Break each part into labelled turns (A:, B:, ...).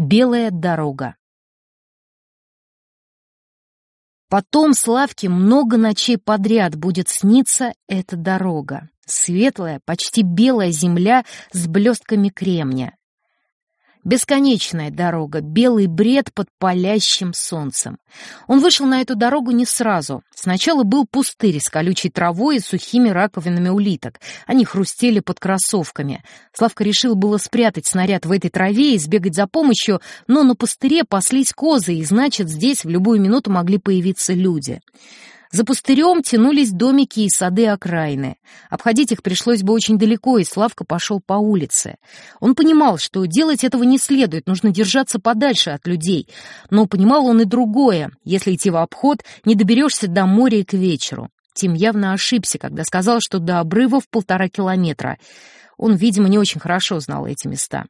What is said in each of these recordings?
A: Белая дорога. Потом Славке много ночей подряд будет сниться эта дорога. Светлая, почти белая земля с блестками кремня. Бесконечная дорога, белый бред под палящим солнцем. Он вышел на эту дорогу не сразу. Сначала был пустырь с колючей травой и сухими раковинами улиток. Они хрустели под кроссовками. Славка решил было спрятать снаряд в этой траве и сбегать за помощью, но на пустыре паслись козы, и значит, здесь в любую минуту могли появиться люди. За пустырем тянулись домики и сады окраины. Обходить их пришлось бы очень далеко, и Славка пошел по улице. Он понимал, что делать этого не следует, нужно держаться подальше от людей. Но понимал он и другое. Если идти в обход, не доберешься до моря и к вечеру. Тим явно ошибся, когда сказал, что до обрыва в полтора километра. Он, видимо, не очень хорошо знал эти места.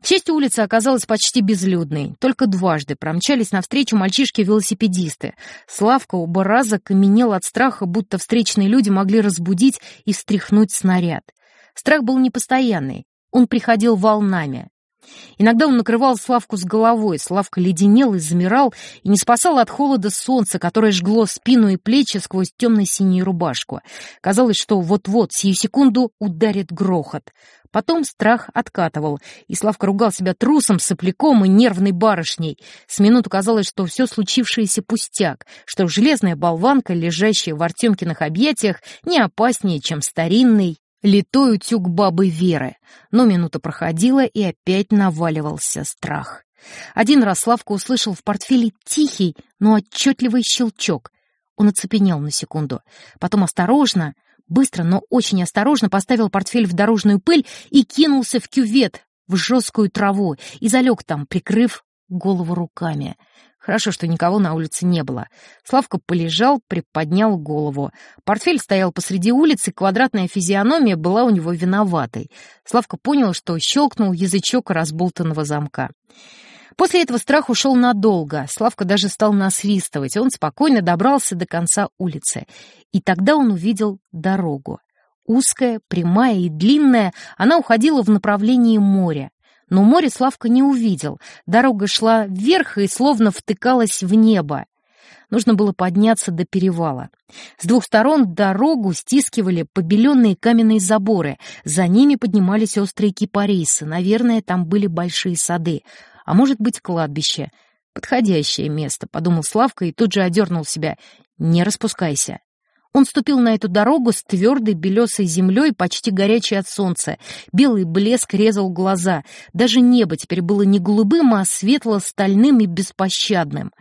A: К счастью, улица оказалась почти безлюдной. Только дважды промчались навстречу мальчишки-велосипедисты. Славка оба раза каменел от страха, будто встречные люди могли разбудить и встряхнуть снаряд. Страх был непостоянный. Он приходил волнами. Иногда он накрывал Славку с головой, Славка леденел и замирал, и не спасал от холода солнца, которое жгло спину и плечи сквозь темно-синюю рубашку. Казалось, что вот-вот, сию секунду, ударит грохот. Потом страх откатывал, и Славка ругал себя трусом, сопляком и нервной барышней. С минуту казалось, что все случившееся пустяк, что железная болванка, лежащая в Артемкиных объятиях, не опаснее, чем старинный литой утюг бабы Веры. Но минута проходила, и опять наваливался страх. Один раз Славка услышал в портфеле тихий, но отчетливый щелчок. Он оцепенел на секунду. Потом осторожно, быстро, но очень осторожно поставил портфель в дорожную пыль и кинулся в кювет, в жесткую траву, и залег там, прикрыв голову руками. Хорошо, что никого на улице не было. Славка полежал, приподнял голову. Портфель стоял посреди улицы, квадратная физиономия была у него виноватой. Славка понял, что щелкнул язычок разболтанного замка. После этого страх ушел надолго. Славка даже стал насвистывать. Он спокойно добрался до конца улицы. И тогда он увидел дорогу. Узкая, прямая и длинная, она уходила в направлении моря. Но море Славка не увидел. Дорога шла вверх и словно втыкалась в небо. Нужно было подняться до перевала. С двух сторон дорогу стискивали побеленные каменные заборы. За ними поднимались острые кипарисы. Наверное, там были большие сады. А может быть, кладбище. Подходящее место, подумал Славка и тут же одернул себя. Не распускайся. Он ступил на эту дорогу с твердой белесой землей, почти горячей от солнца. Белый блеск резал глаза. Даже небо теперь было не голубым, а светло-стальным и беспощадным.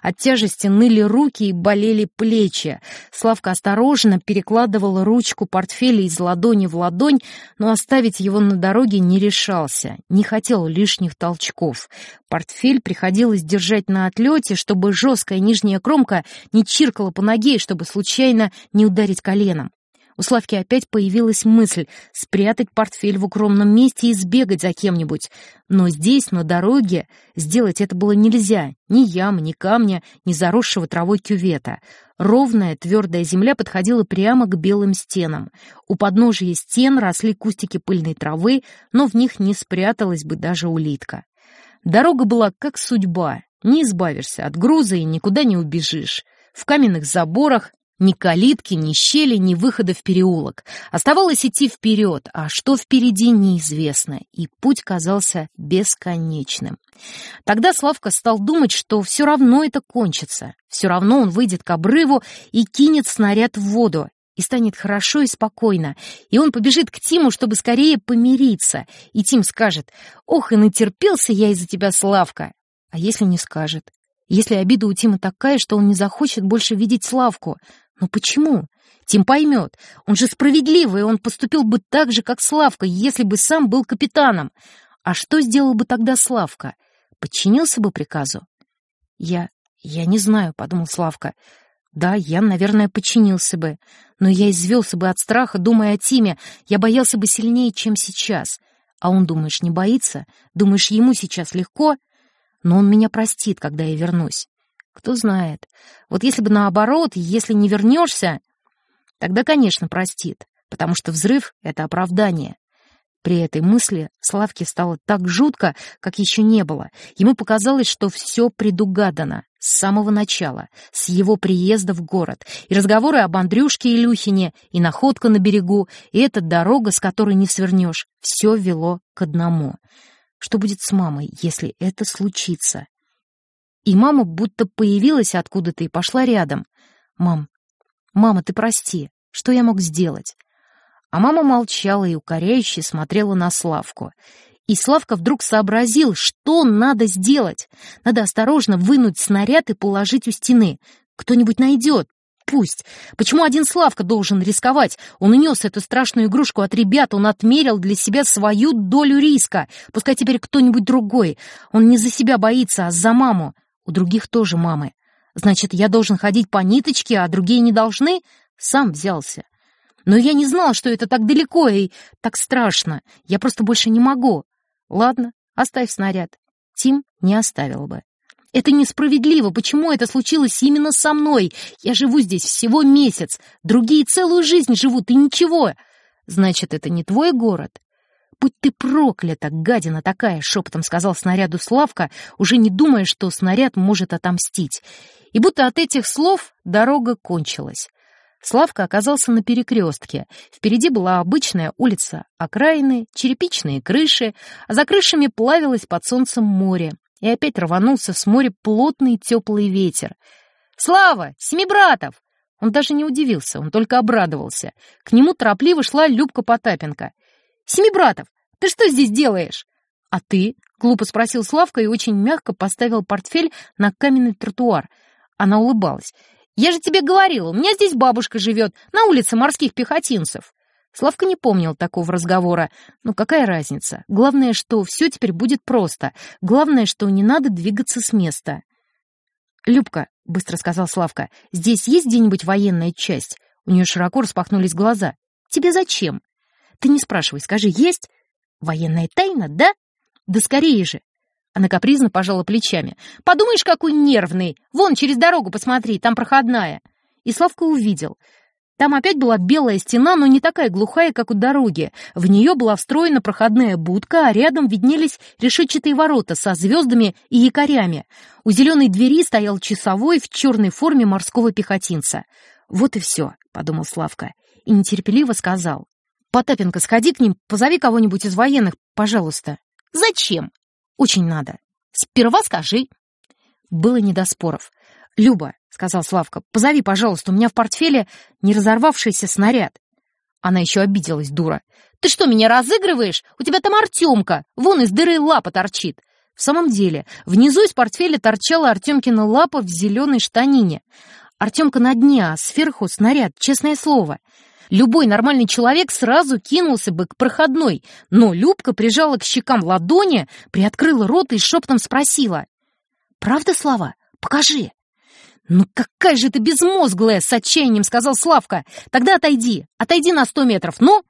A: От тяжести ныли руки и болели плечи. Славка осторожно перекладывала ручку портфеля из ладони в ладонь, но оставить его на дороге не решался, не хотел лишних толчков. Портфель приходилось держать на отлете, чтобы жесткая нижняя кромка не чиркала по ноге, чтобы случайно не ударить коленом. У Славки опять появилась мысль спрятать портфель в укромном месте и сбегать за кем-нибудь. Но здесь, на дороге, сделать это было нельзя. Ни ям, ни камня, ни заросшего травой кювета. Ровная, твердая земля подходила прямо к белым стенам. У подножия стен росли кустики пыльной травы, но в них не спряталась бы даже улитка. Дорога была как судьба. Не избавишься от груза и никуда не убежишь. В каменных заборах ни калитки, ни щели, ни выхода в переулок. Оставалось идти вперед, а что впереди неизвестно, и путь казался бесконечным. Тогда Славка стал думать, что все равно это кончится. Все равно он выйдет к обрыву и кинет снаряд в воду, и станет хорошо и спокойно, и он побежит к Тиму, чтобы скорее помириться, и Тим скажет «Ох, и натерпелся я из-за тебя, Славка!» А если не скажет? Если обида у Тима такая, что он не захочет больше видеть Славку, но почему? Тим поймет. Он же справедливый, он поступил бы так же, как Славка, если бы сам был капитаном. А что сделал бы тогда Славка? Подчинился бы приказу? Я... я не знаю, — подумал Славка. Да, я, наверное, подчинился бы. Но я извелся бы от страха, думая о Тиме. Я боялся бы сильнее, чем сейчас. А он, думаешь, не боится? Думаешь, ему сейчас легко? Но он меня простит, когда я вернусь. Кто знает. Вот если бы наоборот, если не вернешься, тогда, конечно, простит, потому что взрыв — это оправдание. При этой мысли Славке стало так жутко, как еще не было. Ему показалось, что все предугадано с самого начала, с его приезда в город. И разговоры об Андрюшке и Люхине, и находка на берегу, и эта дорога, с которой не свернешь, все вело к одному. Что будет с мамой, если это случится? И мама будто появилась откуда-то и пошла рядом. «Мам, мама, ты прости, что я мог сделать?» А мама молчала и укоряюще смотрела на Славку. И Славка вдруг сообразил, что надо сделать. Надо осторожно вынуть снаряд и положить у стены. Кто-нибудь найдет. Пусть. Почему один Славка должен рисковать? Он унес эту страшную игрушку от ребят, он отмерил для себя свою долю риска. Пускай теперь кто-нибудь другой. Он не за себя боится, а за маму. У других тоже мамы. Значит, я должен ходить по ниточке, а другие не должны? Сам взялся. Но я не знал, что это так далеко и так страшно. Я просто больше не могу. Ладно, оставь снаряд. Тим не оставил бы. Это несправедливо. Почему это случилось именно со мной? Я живу здесь всего месяц. Другие целую жизнь живут, и ничего. Значит, это не твой город? «Будь ты проклята, гадина такая!» — шепотом сказал снаряду Славка, уже не думая, что снаряд может отомстить. И будто от этих слов дорога кончилась. Славка оказался на перекрестке. Впереди была обычная улица окраины, черепичные крыши, а за крышами плавилось под солнцем море. И опять рванулся с моря плотный теплый ветер. «Слава! Семибратов!» Он даже не удивился, он только обрадовался. К нему торопливо шла Любка Потапенко. «Семибратов, ты что здесь делаешь?» «А ты?» — глупо спросил Славка и очень мягко поставил портфель на каменный тротуар. Она улыбалась. Я же тебе говорила, у меня здесь бабушка живет, на улице морских пехотинцев». Славка не помнил такого разговора. Ну какая разница? Главное, что все теперь будет просто. Главное, что не надо двигаться с места. «Любка», — быстро сказал Славка, — «здесь есть где-нибудь военная часть?» У нее широко распахнулись глаза. «Тебе зачем?» «Ты не спрашивай, скажи, есть?» «Военная тайна, да?» «Да скорее же!» Она капризно пожала плечами. «Подумаешь, какой нервный! Вон, через дорогу посмотри, там проходная!» И Славка увидел. Там опять была белая стена, но не такая глухая, как у дороги. В нее была встроена проходная будка, а рядом виднелись решетчатые ворота со звездами и якорями. У зеленой двери стоял часовой в черной форме морского пехотинца. «Вот и все», — подумал Славка, и нетерпеливо сказал. «Потапенко, сходи к ним, позови кого-нибудь из военных, пожалуйста». «Зачем?» Очень надо. Сперва скажи. Было не до споров. «Люба», — сказал Славка, — «позови, пожалуйста, у меня в портфеле не разорвавшийся снаряд». Она еще обиделась, дура. «Ты что, меня разыгрываешь? У тебя там Артемка, вон из дыры лапа торчит». В самом деле, внизу из портфеля торчала Артемкина лапа в зеленой штанине. Артемка на дне, а сверху снаряд, честное слово. Любой нормальный человек сразу кинулся бы к проходной, но Любка прижала к щекам ладони, приоткрыла рот и шепотом спросила. «Правда, Слава? Покажи!» «Ну какая же ты безмозглая!» — с отчаянием сказал Славка. «Тогда отойди, отойди на сто метров, ну!»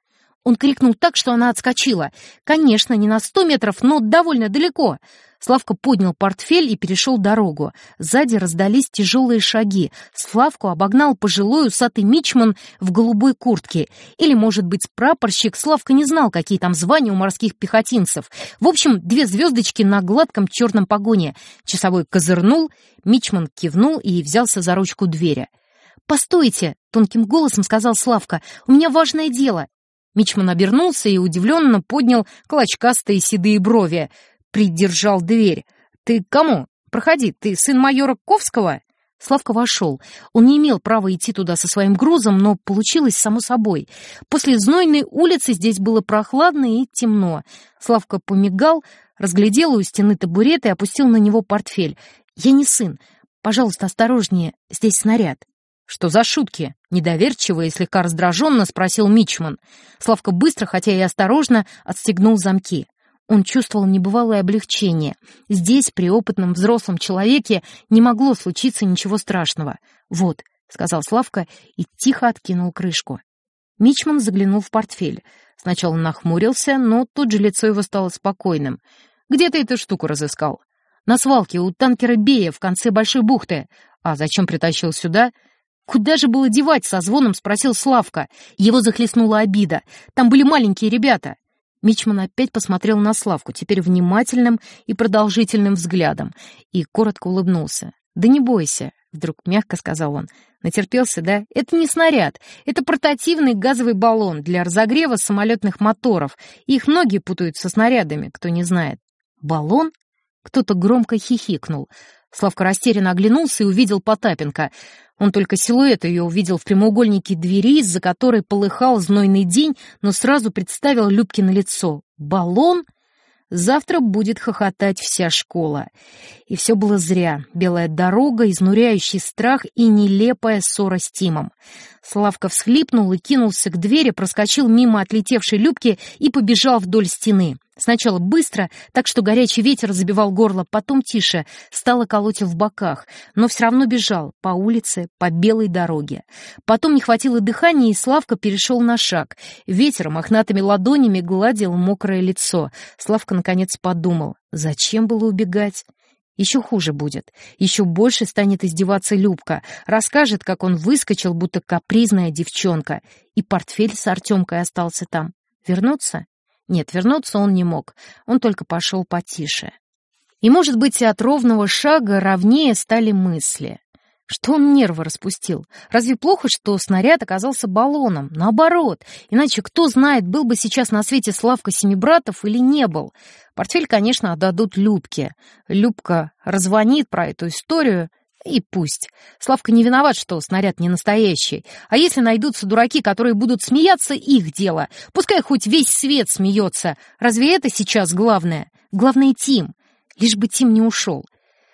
A: Он крикнул так, что она отскочила. Конечно, не на сто метров, но довольно далеко. Славка поднял портфель и перешел дорогу. Сзади раздались тяжелые шаги. Славку обогнал пожилой усатый мичман в голубой куртке. Или, может быть, прапорщик. Славка не знал, какие там звания у морских пехотинцев. В общем, две звездочки на гладком черном погоне. Часовой козырнул, мичман кивнул и взялся за ручку двери. «Постойте!» — тонким голосом сказал Славка. «У меня важное дело!» Мичман обернулся и удивленно поднял клочкастые седые брови придержал дверь. «Ты кому? Проходи, ты сын майора Ковского?» Славка вошел. Он не имел права идти туда со своим грузом, но получилось само собой. После знойной улицы здесь было прохладно и темно. Славка помигал, разглядел у стены табурет и опустил на него портфель. «Я не сын. Пожалуйста, осторожнее, здесь снаряд». «Что за шутки?» — недоверчиво и слегка раздраженно спросил Мичман. Славка быстро, хотя и осторожно, отстегнул замки. Он чувствовал небывалое облегчение. Здесь, при опытном взрослом человеке, не могло случиться ничего страшного. «Вот», — сказал Славка и тихо откинул крышку. Мичман заглянул в портфель. Сначала нахмурился, но тут же лицо его стало спокойным. «Где ты эту штуку разыскал?» «На свалке у танкера Бея в конце Большой бухты. А зачем притащил сюда?» «Куда же было девать?» — со звоном спросил Славка. Его захлестнула обида. «Там были маленькие ребята». Мичман опять посмотрел на Славку, теперь внимательным и продолжительным взглядом, и коротко улыбнулся. «Да не бойся», — вдруг мягко сказал он. «Натерпелся, да? Это не снаряд. Это портативный газовый баллон для разогрева самолетных моторов. Их многие путают со снарядами, кто не знает». «Баллон?» Кто-то громко хихикнул. Славка растерянно оглянулся и увидел Потапенко. Он только силуэт ее увидел в прямоугольнике двери, из-за которой полыхал знойный день, но сразу представил Любкино лицо. «Баллон?» Завтра будет хохотать вся школа. И все было зря. Белая дорога, изнуряющий страх и нелепая ссора с Тимом. Славка всхлипнул и кинулся к двери, проскочил мимо отлетевшей Любки и побежал вдоль стены. Сначала быстро, так что горячий ветер забивал горло, потом тише, стало колоть в боках, но все равно бежал по улице, по белой дороге. Потом не хватило дыхания, и Славка перешел на шаг. Ветер мохнатыми ладонями гладил мокрое лицо. Славка наконец подумал, зачем было убегать? Еще хуже будет. Еще больше станет издеваться Любка. Расскажет, как он выскочил, будто капризная девчонка. И портфель с Артемкой остался там. Вернуться? Нет, вернуться он не мог, он только пошел потише. И, может быть, от ровного шага ровнее стали мысли. Что он нервы распустил? Разве плохо, что снаряд оказался баллоном? Наоборот. Иначе кто знает, был бы сейчас на свете Славка Семибратов или не был. Портфель, конечно, отдадут Любке. Любка развонит про эту историю — и пусть. Славка не виноват, что снаряд не настоящий. А если найдутся дураки, которые будут смеяться, их дело. Пускай хоть весь свет смеется. Разве это сейчас главное? Главное — Тим. Лишь бы Тим не ушел.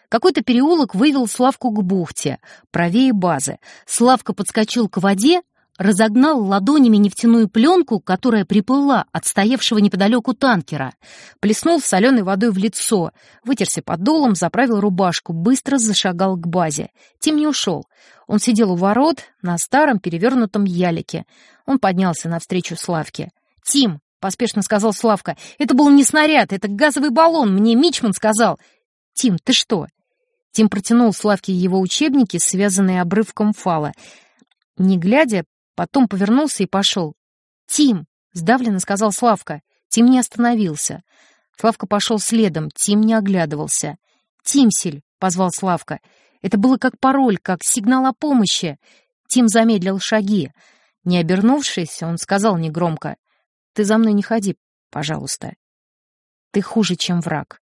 A: Какой-то переулок вывел Славку к бухте, правее базы. Славка подскочил к воде, разогнал ладонями нефтяную пленку, которая приплыла от стоявшего неподалеку танкера, плеснул соленой водой в лицо, вытерся подолом, заправил рубашку, быстро зашагал к базе. Тим не ушел. Он сидел у ворот на старом перевернутом ялике. Он поднялся навстречу Славке. «Тим!» — поспешно сказал Славка. «Это был не снаряд, это газовый баллон, мне Мичман сказал». «Тим, ты что?» Тим протянул Славке его учебники, связанные обрывком фала. Не глядя, Потом повернулся и пошел. «Тим!» — сдавленно сказал Славка. Тим не остановился. Славка пошел следом, Тим не оглядывался. «Тимсель!» — позвал Славка. Это было как пароль, как сигнал о помощи. Тим замедлил шаги. Не обернувшись, он сказал негромко. «Ты за мной не ходи, пожалуйста. Ты хуже, чем враг».